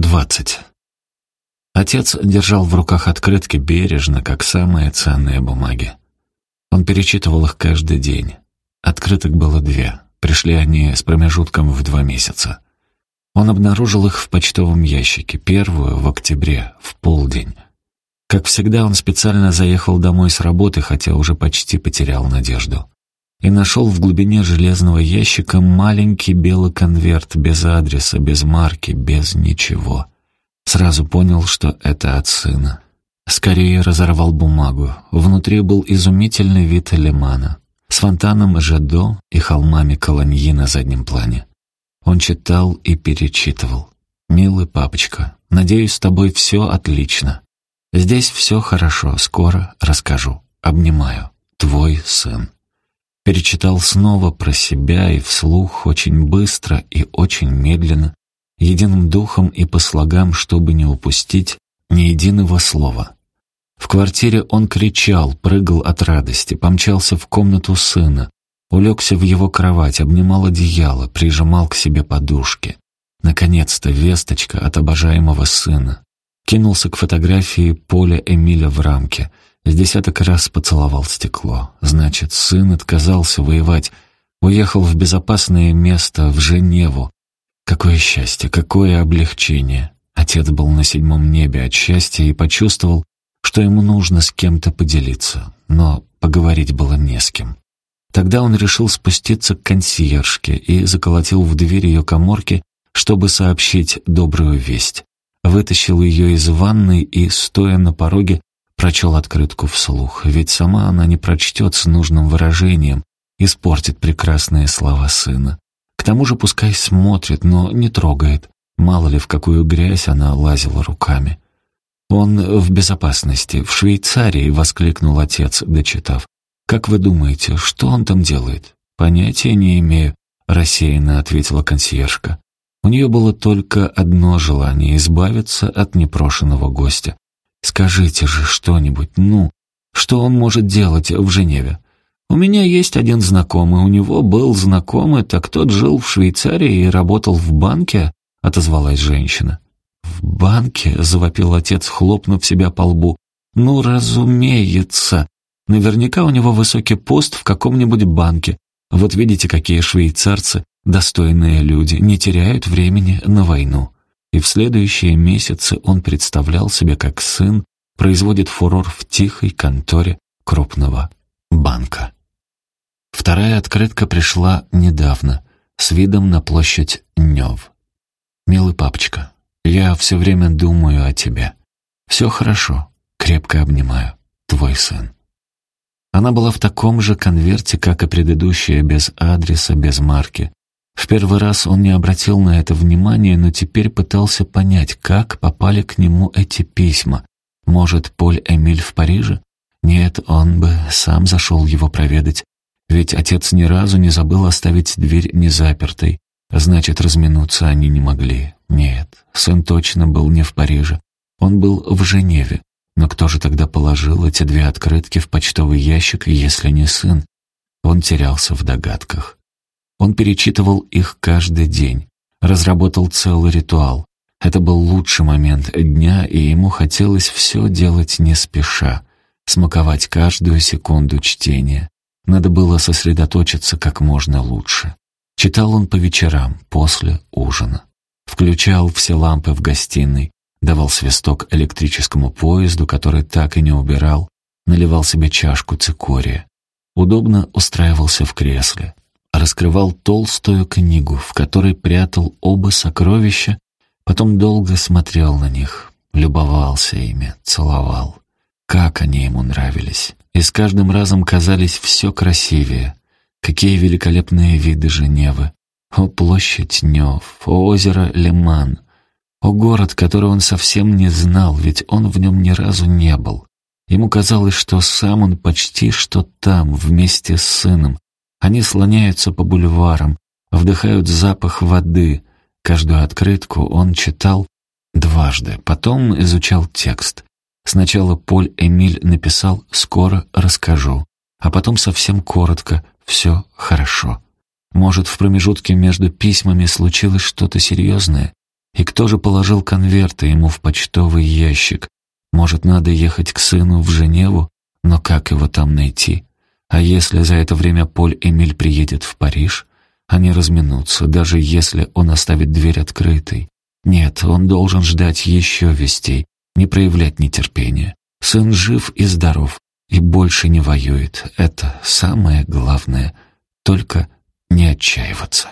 Двадцать. Отец держал в руках открытки бережно, как самые ценные бумаги. Он перечитывал их каждый день. Открыток было две. Пришли они с промежутком в два месяца. Он обнаружил их в почтовом ящике, первую в октябре, в полдень. Как всегда, он специально заехал домой с работы, хотя уже почти потерял надежду. И нашел в глубине железного ящика маленький белый конверт без адреса, без марки, без ничего. Сразу понял, что это от сына. Скорее разорвал бумагу. Внутри был изумительный вид лимана с фонтаном Жадо и холмами Колоньи на заднем плане. Он читал и перечитывал. «Милый папочка, надеюсь, с тобой все отлично. Здесь все хорошо, скоро расскажу. Обнимаю. Твой сын». Перечитал снова про себя и вслух очень быстро и очень медленно, единым духом и по слогам, чтобы не упустить ни единого слова. В квартире он кричал, прыгал от радости, помчался в комнату сына, улегся в его кровать, обнимал одеяло, прижимал к себе подушки. Наконец-то весточка от обожаемого сына. Кинулся к фотографии Поля Эмиля в рамке. С десяток раз поцеловал стекло. Значит, сын отказался воевать, уехал в безопасное место, в Женеву. Какое счастье, какое облегчение. Отец был на седьмом небе от счастья и почувствовал, что ему нужно с кем-то поделиться, но поговорить было не с кем. Тогда он решил спуститься к консьержке и заколотил в дверь ее коморки, чтобы сообщить добрую весть. Вытащил ее из ванной и, стоя на пороге, прочел открытку вслух, ведь сама она не прочтет с нужным выражением, испортит прекрасные слова сына. К тому же пускай смотрит, но не трогает. Мало ли, в какую грязь она лазила руками. «Он в безопасности, в Швейцарии», — воскликнул отец, дочитав. «Как вы думаете, что он там делает?» «Понятия не имею», — рассеянно ответила консьержка. У нее было только одно желание — избавиться от непрошенного гостя. «Скажите же что-нибудь, ну, что он может делать в Женеве?» «У меня есть один знакомый, у него был знакомый, так тот жил в Швейцарии и работал в банке», — отозвалась женщина. «В банке?» — завопил отец, хлопнув себя по лбу. «Ну, разумеется. Наверняка у него высокий пост в каком-нибудь банке. Вот видите, какие швейцарцы, достойные люди, не теряют времени на войну». И в следующие месяцы он представлял себе, как сын производит фурор в тихой конторе крупного банка. Вторая открытка пришла недавно, с видом на площадь Нев. «Милый папочка, я все время думаю о тебе. Все хорошо. Крепко обнимаю. Твой сын. Она была в таком же конверте, как и предыдущая, без адреса, без марки. В первый раз он не обратил на это внимания, но теперь пытался понять, как попали к нему эти письма. Может, Поль Эмиль в Париже? Нет, он бы сам зашел его проведать. Ведь отец ни разу не забыл оставить дверь незапертой. Значит, разминуться они не могли. Нет, сын точно был не в Париже. Он был в Женеве. Но кто же тогда положил эти две открытки в почтовый ящик, если не сын? Он терялся в догадках. Он перечитывал их каждый день, разработал целый ритуал. Это был лучший момент дня, и ему хотелось все делать не спеша, смаковать каждую секунду чтения. Надо было сосредоточиться как можно лучше. Читал он по вечерам, после ужина. Включал все лампы в гостиной, давал свисток электрическому поезду, который так и не убирал, наливал себе чашку цикория. Удобно устраивался в кресле. Раскрывал толстую книгу, в которой прятал оба сокровища, потом долго смотрел на них, любовался ими, целовал. Как они ему нравились. И с каждым разом казались все красивее. Какие великолепные виды Женевы! О, площадь Нев, о, озеро Лиман, о, город, который он совсем не знал, ведь он в нем ни разу не был. Ему казалось, что сам он почти что там, вместе с сыном. Они слоняются по бульварам, вдыхают запах воды. Каждую открытку он читал дважды, потом изучал текст. Сначала Поль Эмиль написал «скоро расскажу», а потом совсем коротко все хорошо. Может, в промежутке между письмами случилось что-то серьезное? И кто же положил конверты ему в почтовый ящик? Может, надо ехать к сыну в Женеву? Но как его там найти? А если за это время Поль Эмиль приедет в Париж? Они разминутся, даже если он оставит дверь открытой. Нет, он должен ждать еще вестей, не проявлять нетерпения. Сын жив и здоров, и больше не воюет. Это самое главное. Только не отчаиваться.